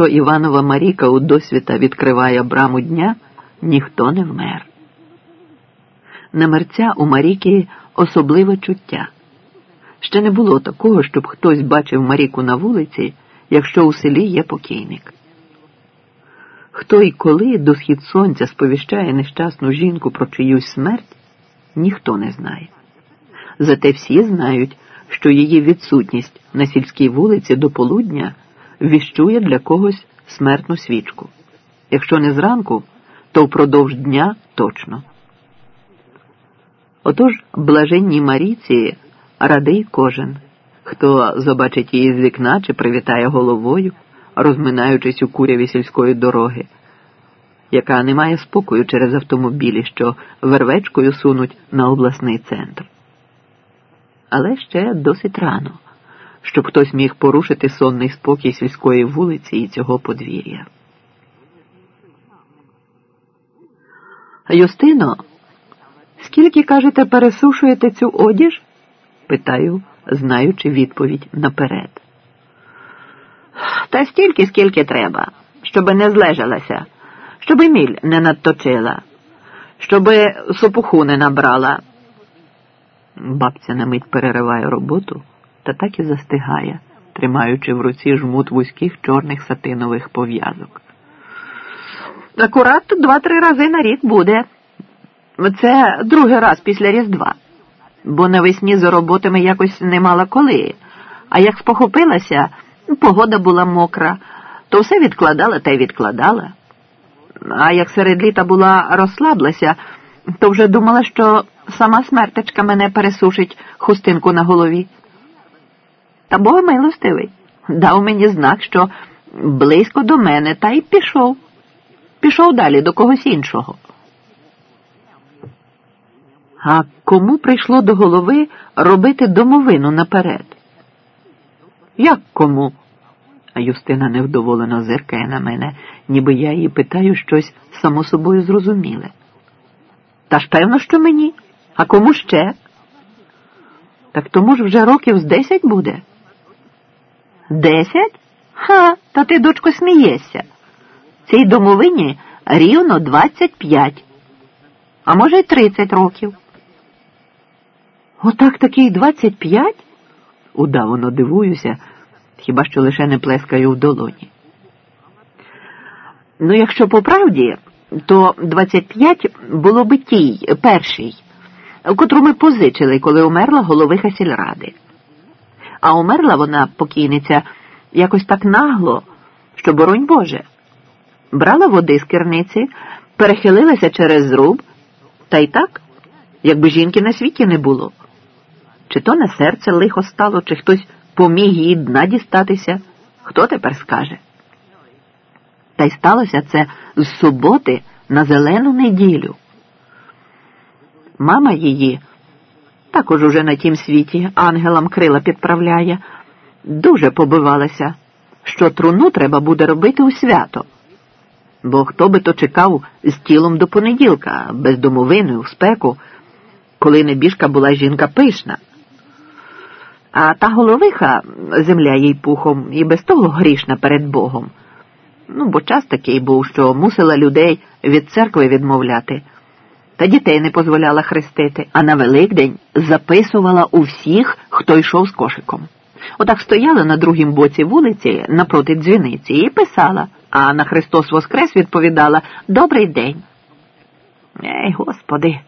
що Іванова Маріка у досвіта відкриває браму дня, ніхто не вмер. На мерця у Маріки особливе чуття. Ще не було такого, щоб хтось бачив Маріку на вулиці, якщо у селі є покійник. Хто і коли до схід сонця сповіщає нещасну жінку про чиюсь смерть, ніхто не знає. Зате всі знають, що її відсутність на сільській вулиці до полудня віщує для когось смертну свічку. Якщо не зранку, то впродовж дня точно. Отож блаженній Маріці радий кожен, хто побачить її з вікна чи привітає головою, розминаючись у куряві сільської дороги, яка не має спокою через автомобілі, що вервечкою сунуть на обласний центр. Але ще досить рано, щоб хтось міг порушити сонний спокій сільської вулиці і цього подвір'я. Юстино, скільки, кажете, пересушуєте цю одіж? питаю, знаючи відповідь наперед. Та стільки, скільки треба, щоби не злежалася, щоби міль не надточила, щоби сопуху не набрала. Бабця на мить перериває роботу та так і застигає, тримаючи в руці жмут вузьких чорних сатинових пов'язок. Акурат два-три рази на рік буде. Це другий раз після Різдва, бо навесні за роботами якось не мала коли, а як спохопилася, погода була мокра, то все відкладала та й відкладала. А як серед літа була розслаблася, то вже думала, що сама смертечка мене пересушить хустинку на голові. Та Бог милостивий, дав мені знак, що близько до мене, та й пішов. Пішов далі до когось іншого. А кому прийшло до голови робити домовину наперед? Як кому? А Юстина невдоволено зиркає на мене, ніби я її питаю щось само собою зрозуміле. Та ж певно, що мені. А кому ще? Так тому ж вже років з десять буде. Десять? Ха, та ти, дочко, смієшся. Цій домовині рівно двадцять п'ять, а може й тридцять років. Отак такий двадцять п'ять? Удавано дивуюся, хіба що лише не плескаю в долоні. Ну, якщо по правді, то 25 було би тій, першій, котру ми позичили, коли умерла головиха сільради. А умерла вона, покійниця, якось так нагло, що, боронь Боже, брала води з керниці, перехилилася через зруб, та й так, якби жінки на світі не було. Чи то на серце лихо стало, чи хтось поміг їй дна дістатися, хто тепер скаже? Та й сталося це з суботи на зелену неділю. Мама її, також уже на тім світі, ангелам крила підправляє, дуже побивалася, що труну треба буде робити у свято. Бо хто би то чекав з тілом до понеділка, без домовини, у спеку, коли небіжка була жінка пишна. А та головиха, земля їй пухом, і без того грішна перед Богом. Ну, бо час такий був, що мусила людей від церкви відмовляти, та дітей не дозволяла хрестити, а на Великдень записувала у всіх, хто йшов з кошиком. Отак стояла на другім боці вулиці напроти дзвіниці і писала, а на Христос Воскрес відповідала Добрий день. Ей, Господи,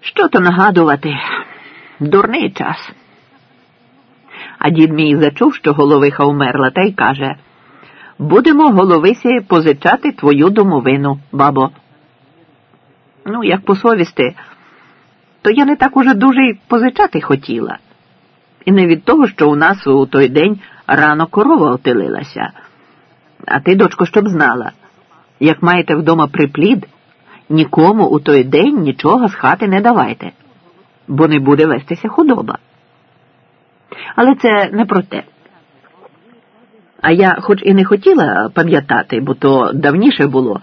що то нагадувати? Дурний час. А дід мій зачув, що головиха умерла, та й каже Будемо головисі позичати твою домовину, бабо. Ну, як по совісти, то я не так уже дуже й позичати хотіла. І не від того, що у нас у той день рано корова отелилася. А ти, дочко, щоб знала, як маєте вдома приплід, нікому у той день нічого з хати не давайте, бо не буде вестися худоба. Але це не про те. А я, хоч і не хотіла пам'ятати, бо то давніше було,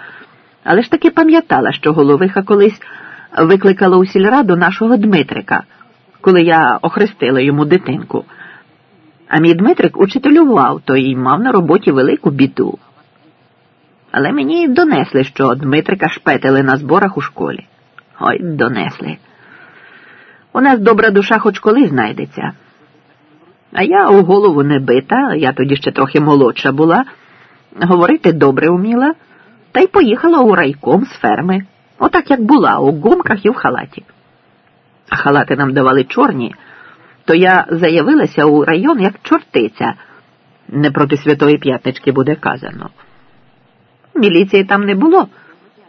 але ж таки пам'ятала, що головиха колись викликала у сільраду нашого Дмитрика, коли я охрестила йому дитинку. А мій Дмитрик учителював, то й мав на роботі велику біду. Але мені донесли, що Дмитрика шпетили на зборах у школі. Ой, донесли. У нас добра душа хоч коли знайдеться. А я у голову не бита, я тоді ще трохи молодша була, говорити добре вміла, та й поїхала у райком з ферми, отак як була, у гумках і в халаті. А халати нам давали чорні, то я заявилася у район як чортиця, не проти Святої П'ятнички буде казано. Міліції там не було,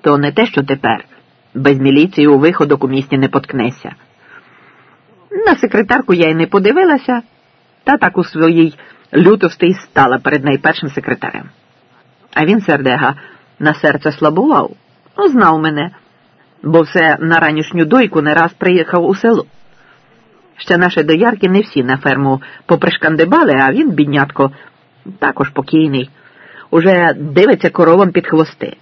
то не те, що тепер. Без міліції у виходок у місті не поткнеся. На секретарку я й не подивилася, та так у своїй лютости й стала перед найпершим секретарем. А він, сердега, на серце слабував, ну, знав мене, бо все на ранішню дойку не раз приїхав у село. Ще наші доярки не всі на ферму попришкандибали, а він, біднятко, також покійний, уже дивиться коровам під хвости.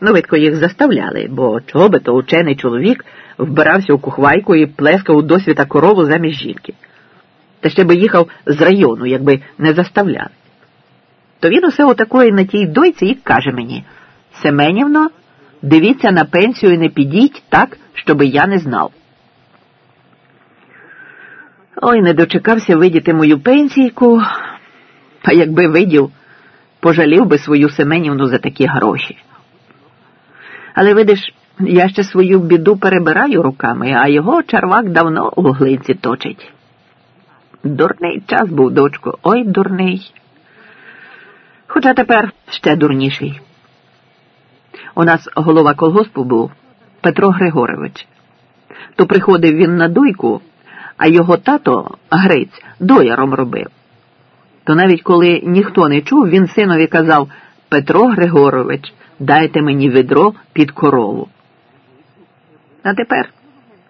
Ну, видко, їх заставляли, бо чого би то учений чоловік вбирався у кухвайку і плескав у досвіта корову замість жінки. Та ще би їхав з району, якби не заставляли. То він усе отакої на тій дойці і каже мені Семенівно, дивіться на пенсію і не підіть так, щоби я не знав. Ой, не дочекався видіти мою пенсійку, а якби видів, пожалів би свою Семенівну за такі гроші. Але видиш, я ще свою біду перебираю руками, а його чарвак давно у глинці точить. Дурний час був, дочко, ой дурний. Хоча тепер ще дурніший. У нас голова колгоспу був Петро Григорович. То приходив він на дойку, а його тато, Гриць, дояром робив. То навіть коли ніхто не чув, він синові казав Петро Григорович, дайте мені відро під корову. А тепер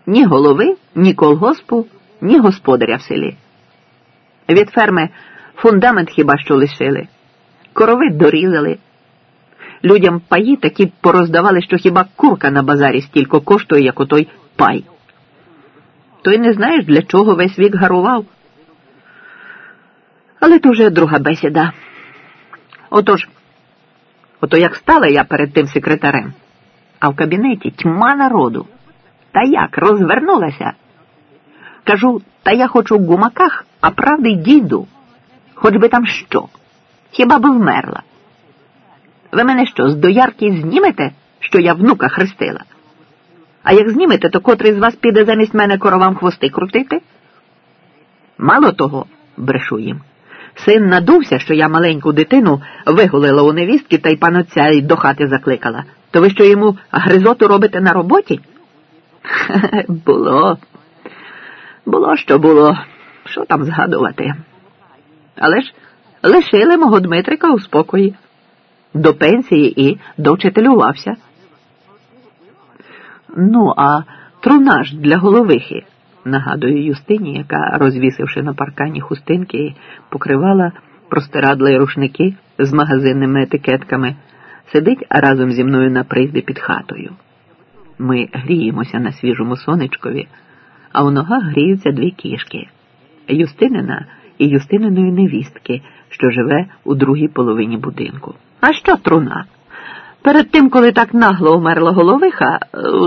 ні голови, ні колгоспу, ні господаря в селі. Від ферми фундамент хіба що лишили, корови дорізали. Людям паї такі пороздавали, що хіба курка на базарі стільки коштує, як отой пай. То й не знаєш, для чого весь вік гарував. Але то вже друга бесіда. Отож, ото як стала я перед тим секретарем, а в кабінеті тьма народу. Та як розвернулася? Кажу, та я хочу в гумаках, а правди дійду. Хоч би там що. Хіба би вмерла? Ви мене що, з доярки знімете, що я внука хрестила? А як знімете, то котрий з вас піде замість мене коровам хвости крутити? Мало того, брешу їм. Син надувся, що я маленьку дитину вигулила у невістки та й панотця й до хати закликала. То ви що йому гризоту робите на роботі? Було. Було, що було. Що там згадувати? Але ж лишили мого Дмитрика у спокої. До пенсії і довчителювався. Ну, а трунаж для головихи, нагадує Юстині, яка, розвісивши на паркані хустинки, покривала простирадла рушники з магазинними етикетками, сидить разом зі мною на призбі під хатою. Ми гріємося на свіжому сонечкові, а у ногах гріються дві кішки Юстинина і Юстининої невістки, що живе у другій половині будинку. А що труна? Перед тим, коли так нагло умерла головиха,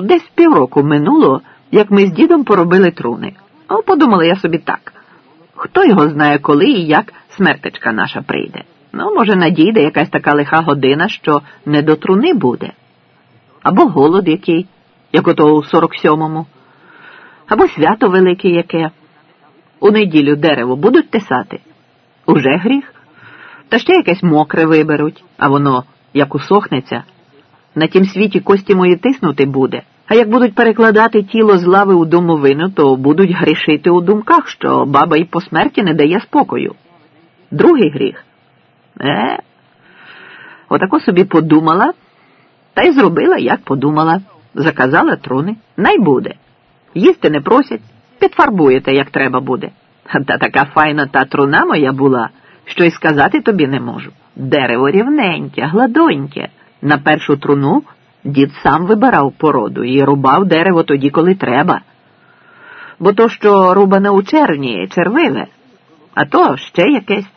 десь півроку минуло, як ми з дідом поробили труни. О, подумала я собі так. Хто його знає, коли і як смертечка наша прийде. Ну, може, надійде якась така лиха година, що не до труни буде. Або голод який, як ото у 47-му, або свято велике яке. У неділю дерево будуть тесати. Уже гріх. Та ще якесь мокре виберуть, а воно, як усохнеться, на тім світі кості мої тиснути буде. А як будуть перекладати тіло з лави у домовину, то будуть грішити у думках, що баба й по смерті не дає спокою. Другий гріх. Е, отако собі подумала, та й зробила, як подумала. Заказала труни. Най буде. Їсти не просять, підфарбуєте, як треба буде. Та така файна та труна моя була, що й сказати тобі не можу. Дерево рівненьке, гладоньке. На першу труну дід сам вибирав породу і рубав дерево тоді, коли треба. Бо то, що рубане у червні, червиве, а то ще якесь.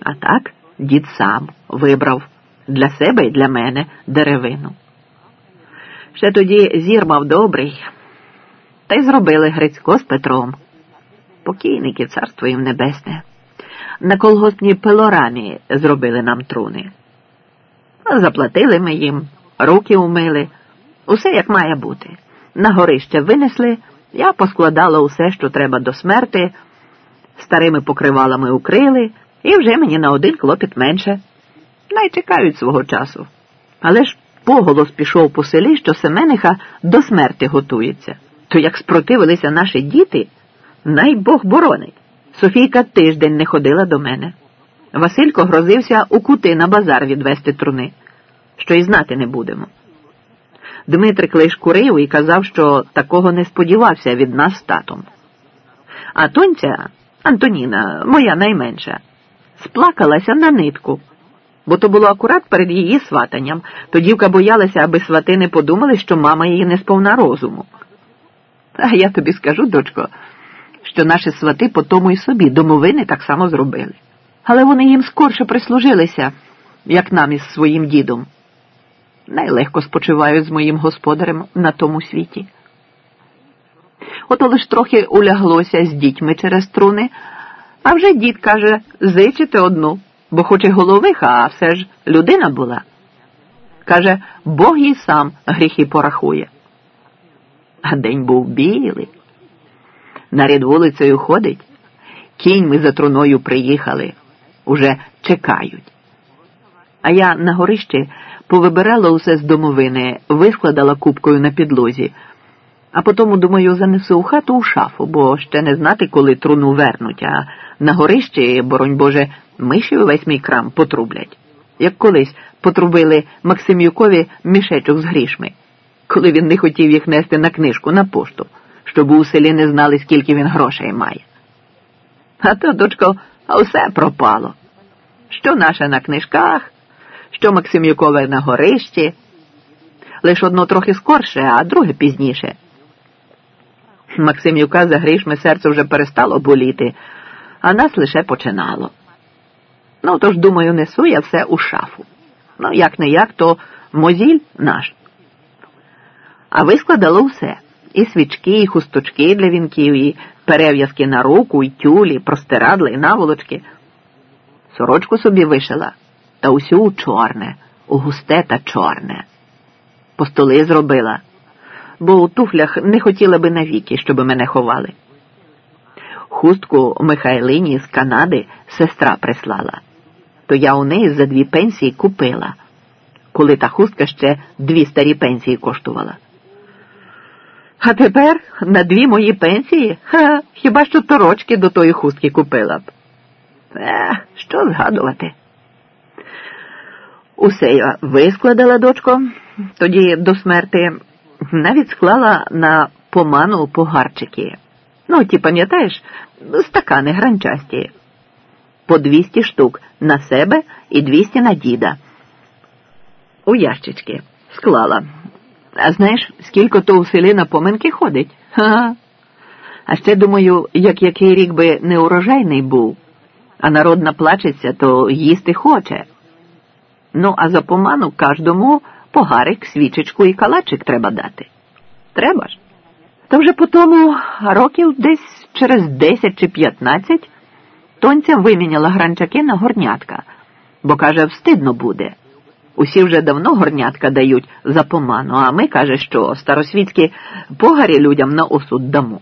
А так дід сам вибрав для себе і для мене деревину. Ще тоді зір мав добрий, та й зробили Грицько з Петром. Покійники, царство їм небесне. На колгоспній пилорамі зробили нам труни. Заплатили ми їм, руки умили, усе як має бути. На горище винесли, я поскладала усе, що треба до смерти, старими покривалами укрили, і вже мені на один клопіт менше. Най чекають свого часу. Але ж поголос пішов по селі, що Семениха до смерти готується. То як спротивилися наші діти, най Бог боронить. Софійка тиждень не ходила до мене. Василько грозився у кути на базар відвести труни, що й знати не будемо. Дмитрик лиш курив і казав, що такого не сподівався від нас з татом. А тонця, Антоніна, моя найменша, сплакалася на нитку, бо то було акурат перед її сватанням. То дівка боялася, аби свати не подумали, що мама її не сповна розуму. А я тобі скажу, дочко, що наші свати по тому і собі домовини так само зробили. Але вони їм скорше прислужилися, як нам із своїм дідом. Найлегко спочивають з моїм господарем на тому світі. Ото лиш трохи уляглося з дітьми через труни, а вже дід каже зичити одну, бо хоч і головиха, а все ж людина була. Каже, Бог їй сам гріхи порахує. А день був білий. Наряд вулицею ходить, кіньми за труною приїхали, уже чекають. А я на горищі повибирала усе з домовини, вискладала кубкою на підлозі, а потім, думаю, занесу у хату у шафу, бо ще не знати, коли труну вернуть, а на горищі, боронь Боже, миші весь мій крам потрублять. Як колись потрубили Максимюкові мішечок з грішми, коли він не хотів їх нести на книжку на пошту, щоб у селі не знали, скільки він грошей має. А то, дочко, все пропало. Що наше на книжках, що Максимюкове на горищі, лиш одно трохи скорше, а друге пізніше. Максимюка за грішми серце вже перестало боліти, а нас лише починало. Ну, тож, думаю, несу я все у шафу. Ну, як не як, то мозіль наш. А вискладало все і свічки, і хусточки для вінків, і перев'язки на руку, і тюлі, простирадла, і наволочки. Сорочку собі вишила, та усю у чорне, у густе та чорне. По столи зробила, бо у туфлях не хотіла би навіки, щоб мене ховали. Хустку Михайлині з Канади сестра прислала, то я у неї за дві пенсії купила, коли та хустка ще дві старі пенсії коштувала. А тепер на дві мої пенсії ха, хіба що торочки до тої хустки купила б. Е, що згадувати? Усе я вискладала, дочко, тоді до смерти навіть склала на поману погарчики. Ну, ті, пам'ятаєш, стакани гранчасті. По двісті штук на себе і двісті на діда. У ящички склала. А знаєш, скільки то у селі на поминки ходить? Ха. А ще думаю, як який рік би не урожайний був, а народ наплачеться, то їсти хоче. Ну, а за поману кожному погарик, свічечку і калачик треба дати. Треба ж. То вже по тому років десь через 10 чи 15 тонця виміняла гранчаки на горнятка, бо каже, встидно буде. Усі вже давно горнятка дають за поману, а ми каже, що старосвітські погарі людям на осуд дамо.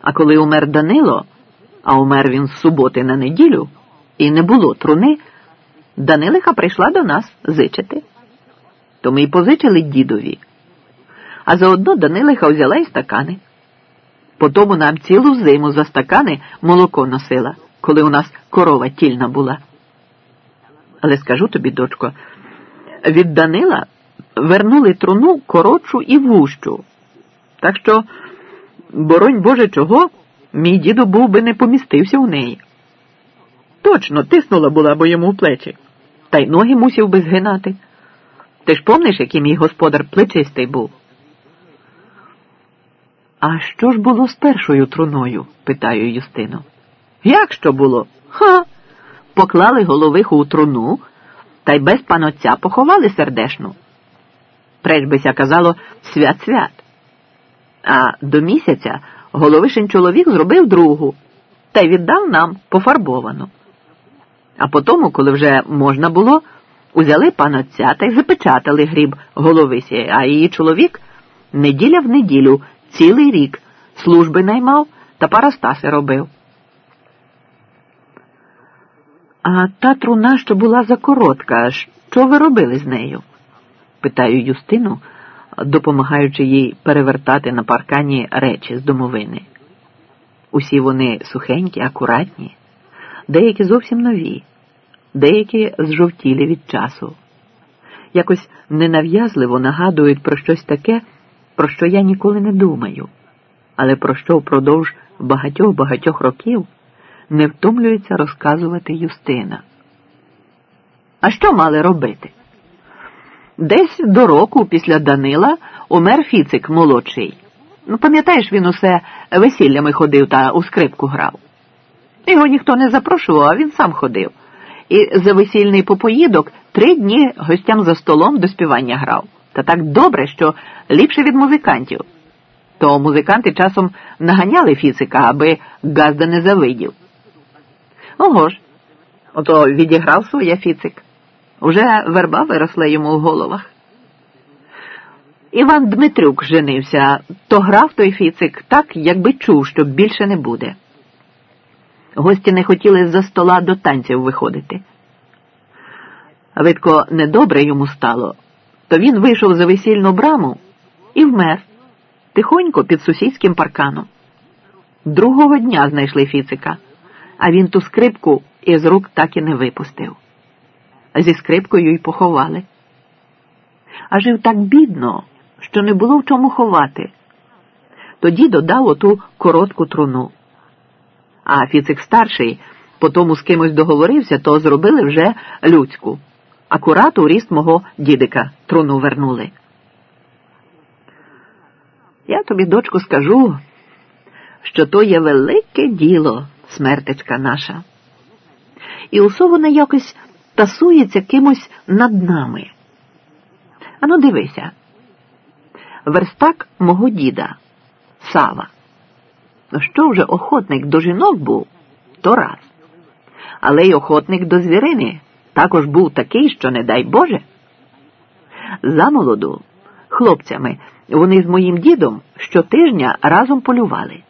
А коли умер Данило, а умер він з суботи на неділю, і не було труни, Данилиха прийшла до нас зичити. То ми й позичили дідові. А заодно Данилиха взяла й стакани. Потому нам цілу зиму за стакани молоко носила, коли у нас корова тільна була. Але скажу тобі, дочко, від Данила вернули труну коротшу і вущу. Так що, боронь Боже, чого, мій діду був би не помістився в неї. Точно тиснула була бо йому в плечі, та й ноги мусів би згинати. Ти ж помниш, який мій господар плечистий був? А що ж було з першою труною? питаю Юстину. Як що було? Ха. Поклали головиху у труну та й без панотця поховали сердешну. Пречбися казало свят-свят. А до місяця головишин чоловік зробив другу та й віддав нам пофарбовану. А потому, коли вже можна було, узяли панотця та й запечатали гріб головисі, а її чоловік неділя в неділю цілий рік служби наймав та парастаси робив. А та труна, що була закоротка, що ви робили з нею? питаю Юстину, допомагаючи їй перевертати на паркані речі з домовини. Усі вони сухенькі, акуратні, деякі зовсім нові, деякі зжовтілі від часу. Якось ненав'язливо нагадують про щось таке, про що я ніколи не думаю, але про що впродовж багатьох багатьох років не втомлюється розказувати Юстина. А що мали робити? Десь до року після Данила умер Фіцик молодший. Ну, пам'ятаєш, він усе весіллями ходив та у скрипку грав. Його ніхто не запрошував, а він сам ходив. І за весільний попоїдок три дні гостям за столом до співання грав. Та так добре, що ліпше від музикантів. То музиканти часом наганяли Фіцика, аби Газда не завидів. Ого ж, ото відіграв своє Фіцик. Уже верба виросла йому в головах. Іван Дмитрюк женився, то грав той Фіцик так, якби чув, що більше не буде. Гості не хотіли з-за стола до танців виходити. Видко, недобре йому стало, то він вийшов за весільну браму і вмер тихонько під сусідським парканом. Другого дня знайшли Фіцика, а він ту скрипку із рук так і не випустив. Зі скрипкою й поховали. А жив так бідно, що не було в чому ховати. Тоді додав оту коротку труну. А Фіцик старший по тому з кимось договорився, то зробили вже людську. Акурат у ріст мого дідика труну вернули. Я тобі, дочку, скажу, що то є велике діло, смертечка наша. І усе вона якось тасується кимось над нами. Ану, дивися, верстак мого діда, Сава. Ну, що вже охотник до жінок був, то раз. Але й охотник до звірини також був такий, що, не дай Боже. Замолоду, хлопцями, вони з моїм дідом щотижня разом полювали.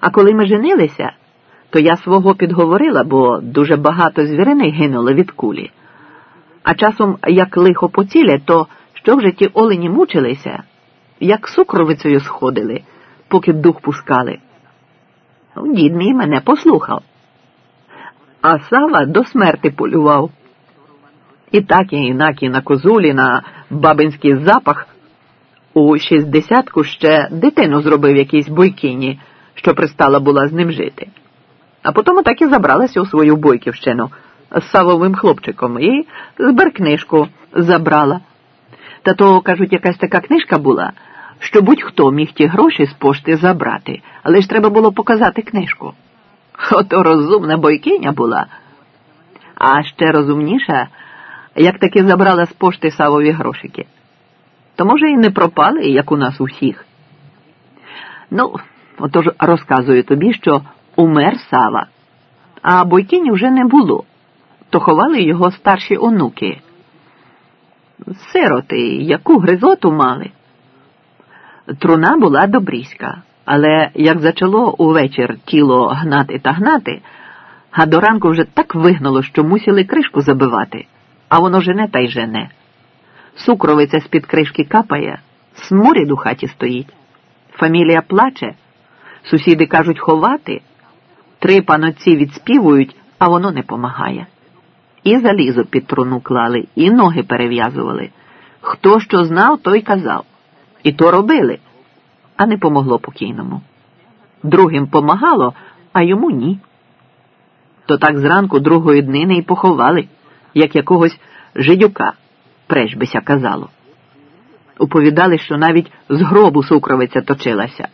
А коли ми женилися, то я свого підговорила, бо дуже багато звірини гинуло від кулі. А часом, як лихо поцілять, то що вже ті олені мучилися, як сукровицею сходили, поки дух пускали. Дід мій мене послухав. А Сава до смерти полював. І так і інак і на козулі, на бабинський запах. У шістдесятку ще дитину зробив якійсь бойкині, що пристала була з ним жити. А потім так і забралася у свою бойківщину з Савовим хлопчиком і зберкнижку забрала. Та то, кажуть, якась така книжка була, що будь-хто міг ті гроші з пошти забрати, але ж треба було показати книжку. Ото розумна бойкиня була. А ще розумніша, як таки забрала з пошти Савові грошики. То, може, і не пропали, як у нас усіх. Ну, отож розказую тобі, що умер Сава, а бойкині вже не було, то ховали його старші онуки. Сироти, яку гризоту мали. Труна була добріська, але як зачало увечір тіло гнати та гнати, а до ранку вже так вигнало, що мусили кришку забивати, а воно жене та й жене. Сукровиця з-під кришки капає, сморід у хаті стоїть. Фамілія плаче, сусіди кажуть ховати, три паноці відспівують, а воно не помагає. І залізо під труну клали, і ноги перев'язували. Хто що знав, той казав. І то робили, а не помогло покійному. Другим помагало, а йому ні. То так зранку другої днини й поховали, як якогось жидюка, прежбися казало. Уповідали, що навіть з гробу сукровиця точилася.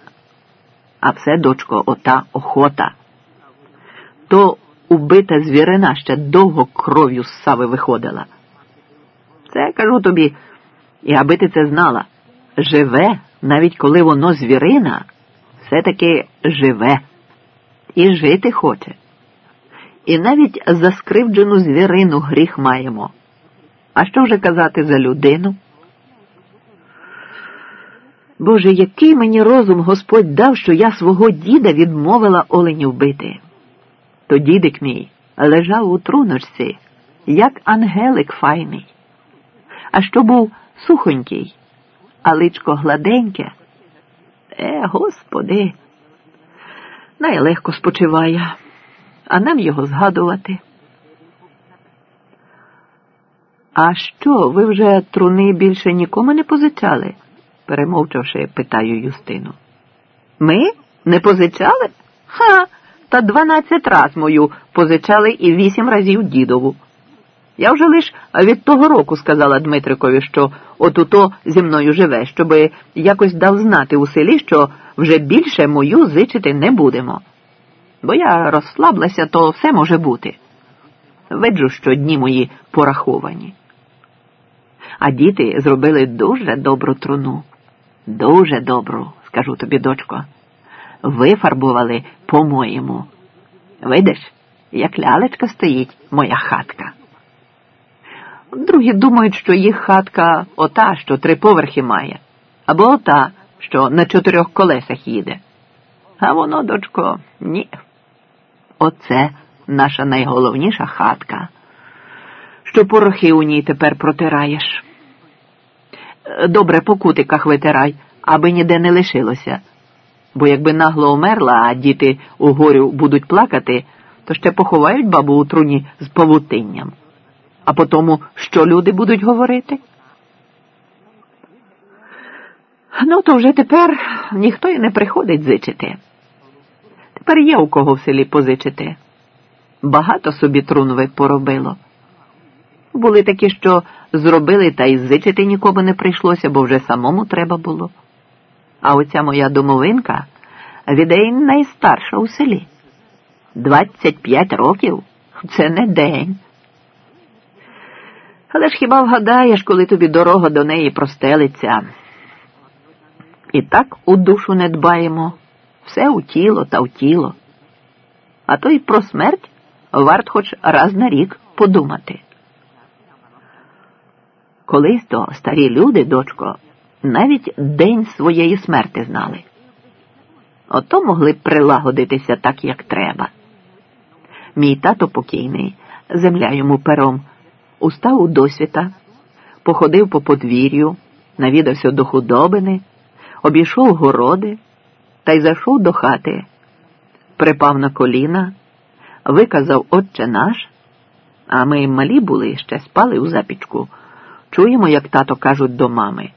А все, дочко, ота охота. То убита звірина ще довго кров'ю з сави виходила. Це кажу тобі, і аби ти це знала, живе, навіть коли воно звірина, все-таки живе і жити хоче. І навіть за скривджену звірину гріх маємо. А що вже казати за людину? Боже, який мені розум Господь дав, що я свого діда відмовила оленів бити. То дідик мій лежав у труночці, як ангелик файний, а що був сухонький, а личко гладеньке. Е, господи, найлегко спочиває, а нам його згадувати. А що, ви вже труни більше нікому не позичали? перемовчавши, питаю Юстину. Ми не позичали? Ха, та дванадцять раз мою позичали і вісім разів дідову. Я вже лиш від того року сказала Дмитрикові, що отуто зі мною живе, щоби якось дав знати у селі, що вже більше мою зичити не будемо. Бо я розслаблася, то все може бути. Виджу, що дні мої пораховані. А діти зробили дуже добру труну. Дуже добру, скажу тобі, дочко. Вифарбували по-моєму. Видиш, як лялечка стоїть моя хатка. Другі думають, що їх хатка ота, що три поверхи має, або ота, що на чотирьох колесах їде. А воно, дочко, ні. Оце наша найголовніша хатка, що порохи у ній тепер протираєш. Добре по кутиках витирай, аби ніде не лишилося. Бо якби нагло умерла, а діти у горю будуть плакати, то ще поховають бабу у труні з павутинням. А по тому, що люди будуть говорити? Ну, то вже тепер ніхто і не приходить зичити. Тепер є у кого в селі позичити. Багато собі трунви поробило. Були такі, що зробили, та й зичити нікому не прийшлося, бо вже самому треба було. А оця моя домовинка відей найстарша у селі. Двадцять п'ять років це не день. Але ж хіба вгадаєш, коли тобі дорога до неї простелиться? І так у душу не дбаємо, все у тіло та в тіло. А то й про смерть варт хоч раз на рік подумати. Колись то старі люди, дочко, навіть день своєї смерти знали. Ото могли б прилагодитися так, як треба. Мій тато покійний, земля йому пером, устав у досвіта, походив по подвір'ю, навідався до худобини, обійшов городи та й зайшов до хати, припав на коліна, виказав Отче наш, а ми малі були ще спали у запічку. Чуємо, як тато кажуть до мами.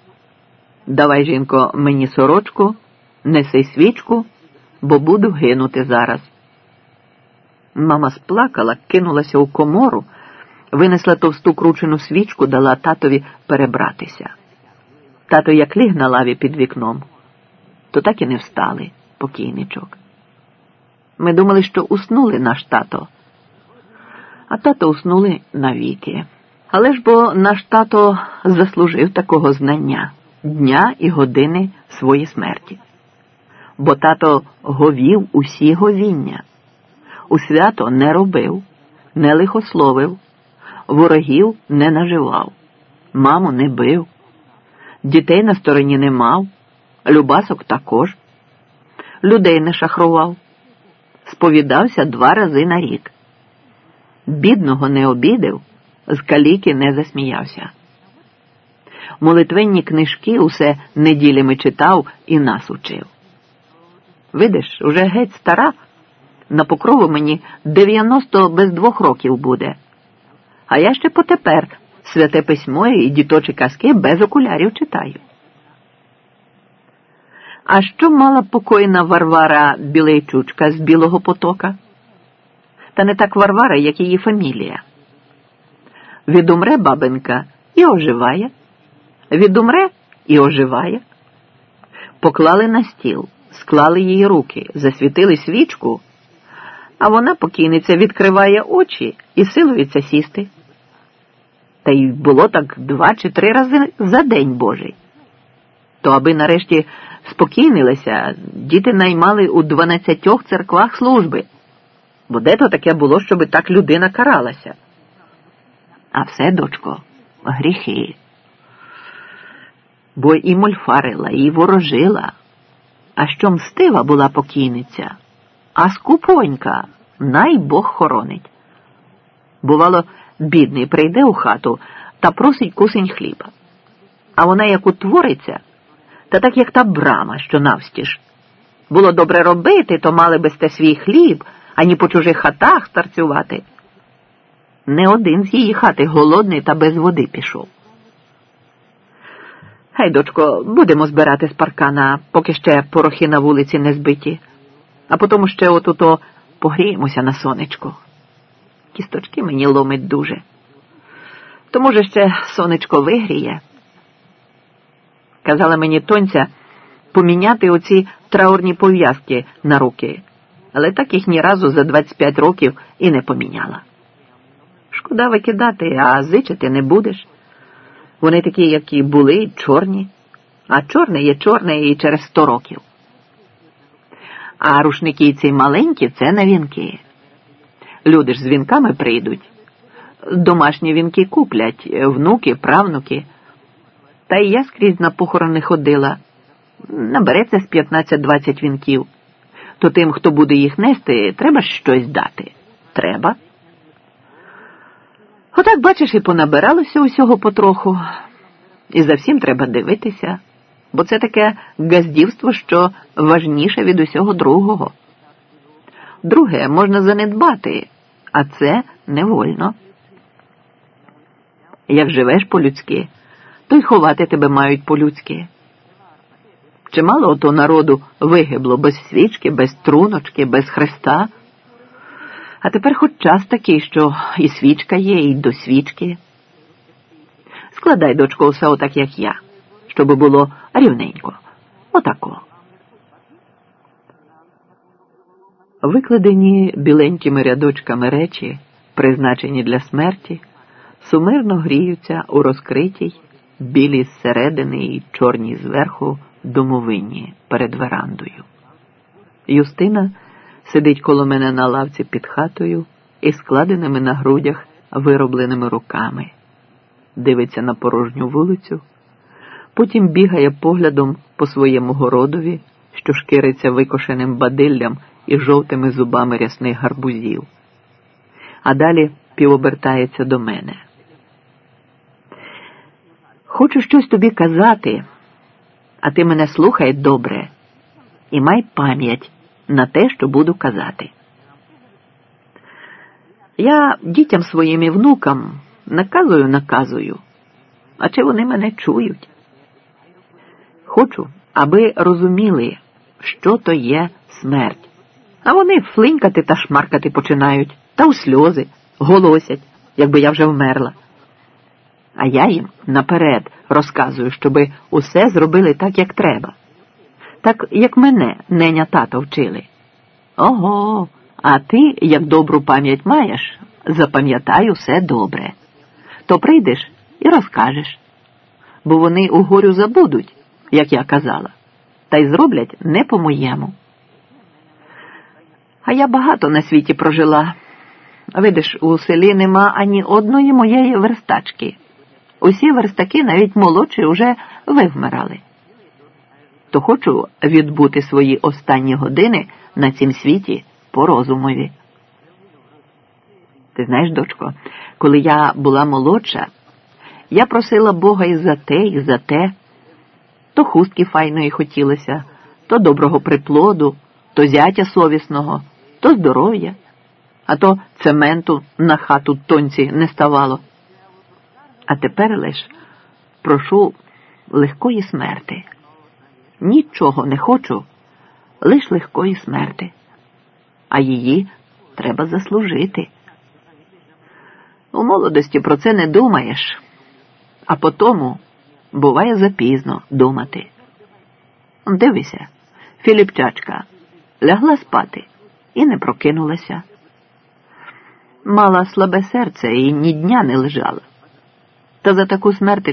Давай, жінко, мені сорочку, неси свічку, бо буду гинути зараз. Мама сплакала, кинулася у комору, винесла товсту кручену свічку, дала татові перебратися. Тато як ліг на лаві під вікном, то так і не встали, покійничок. Ми думали, що уснули наш тато, а тато уснули навіки. Але ж бо наш тато заслужив такого знання дня і години своєї смерті. Бо тато говів усі говіння, у свято не робив, не лихословив, ворогів не наживав, маму не бив, дітей на стороні не мав, любасок також, людей не шахрував, сповідався два рази на рік. Бідного не обідив з каліки не засміявся. Молитвенні книжки усе неділями читав і нас учив. Видиш, уже геть стара, на покрову мені дев'яносто без двох років буде. А я ще потепер святе письмо і діточі казки без окулярів читаю. А що мала покойна Варвара Білейчучка з Білого потока? Та не так Варвара, як її фамілія. Відумре бабинка і оживає, відумре і оживає. Поклали на стіл, склали її руки, засвітили свічку, А вона, покійниця, відкриває очі і силується сісти. Та й було так два чи три рази за день Божий. То, аби нарешті спокійнилися, діти наймали у дванадцятьох церквах служби. Бо де то таке було, щоби так людина каралася? А все, дочко, гріхи. Бо і мольфарила, і ворожила. А що мстива була покійниця, а скупонька най Бог хоронить. Бувало, бідний прийде у хату та просить кусень хліба. А вона як утвориться, та так як та брама, що навстіж. Було добре робити, то мали би сте свій хліб, ані по чужих хатах старцювати. Не один з її хати голодний та без води пішов. Хай, дочко, будемо збирати з паркана, поки ще порохи на вулиці не збиті, а потім ще отуто погріємося на сонечку. Кісточки мені ломить дуже. То, може, ще сонечко вигріє. Казала мені тонця поміняти оці траурні пов'язки на руки, але так їх ні разу за 25 років і не поміняла. Шкода викидати, а зичити не будеш. Вони такі, як і були, чорні, а чорне є чорне і через сто років. А рушники ці маленькі це на вінки. Люди ж з вінками прийдуть. Домашні вінки куплять, внуки, правнуки. Та й я скрізь на похорони ходила. Набереться з 15-20 вінків. То тим, хто буде їх нести, треба щось дати. Треба. Отак, бачиш, і понабиралося усього потроху. І за всім треба дивитися, бо це таке газдівство, що важніше від усього другого. Друге можна занедбати, а це не вольно. Як живеш по-людськи, то й ховати тебе мають по-людськи. Чимало ото народу вигибло без свічки, без труночки, без хреста. А тепер хоч час такий, що і свічка є, і до свічки. Складай, дочко, все отак, як я, щоб було рівненько. Отако. Викладені біленькими рядочками речі, призначені для смерті, сумирно гріються у розкритій, білій зсередини і чорній зверху домовині перед верандою. Юстина сидить коло мене на лавці під хатою і складеними на грудях виробленими руками, дивиться на порожню вулицю, потім бігає поглядом по своєму городові, що шкириться викошеним бадиллям і жовтими зубами рясних гарбузів, а далі півобертається до мене. Хочу щось тобі казати, а ти мене слухай добре і май пам'ять на те, що буду казати. Я дітям своїм і внукам наказую, наказую, а чи вони мене чують? Хочу, аби розуміли, що то є смерть. А вони флинькати та шмаркати починають, та у сльози, голосять, якби я вже вмерла. А я їм наперед розказую, щоби усе зробили так, як треба так як мене неня тато вчили. Ого, а ти, як добру пам'ять маєш, запам'ятай усе добре. То прийдеш і розкажеш. Бо вони у горю забудуть, як я казала, та й зроблять не по-моєму. А я багато на світі прожила. Видиш, у селі нема ані одної моєї верстачки. Усі верстаки, навіть молодші, уже вивмирали то хочу відбути свої останні години на цім світі по розумові. Ти знаєш, дочко, коли я була молодша, я просила Бога і за те, і за те. То хустки файної хотілося, то доброго приплоду, то зятя совісного, то здоров'я, а то цементу на хату тонці не ставало. А тепер лиш прошу легкої смерти. Нічого не хочу, лиш легкої смерти, а її треба заслужити. У молодості про це не думаєш, а потому буває запізно думати. Дивися, Філіпчачка лягла спати і не прокинулася. Мала слабе серце і ні дня не лежала. Та за таку смерть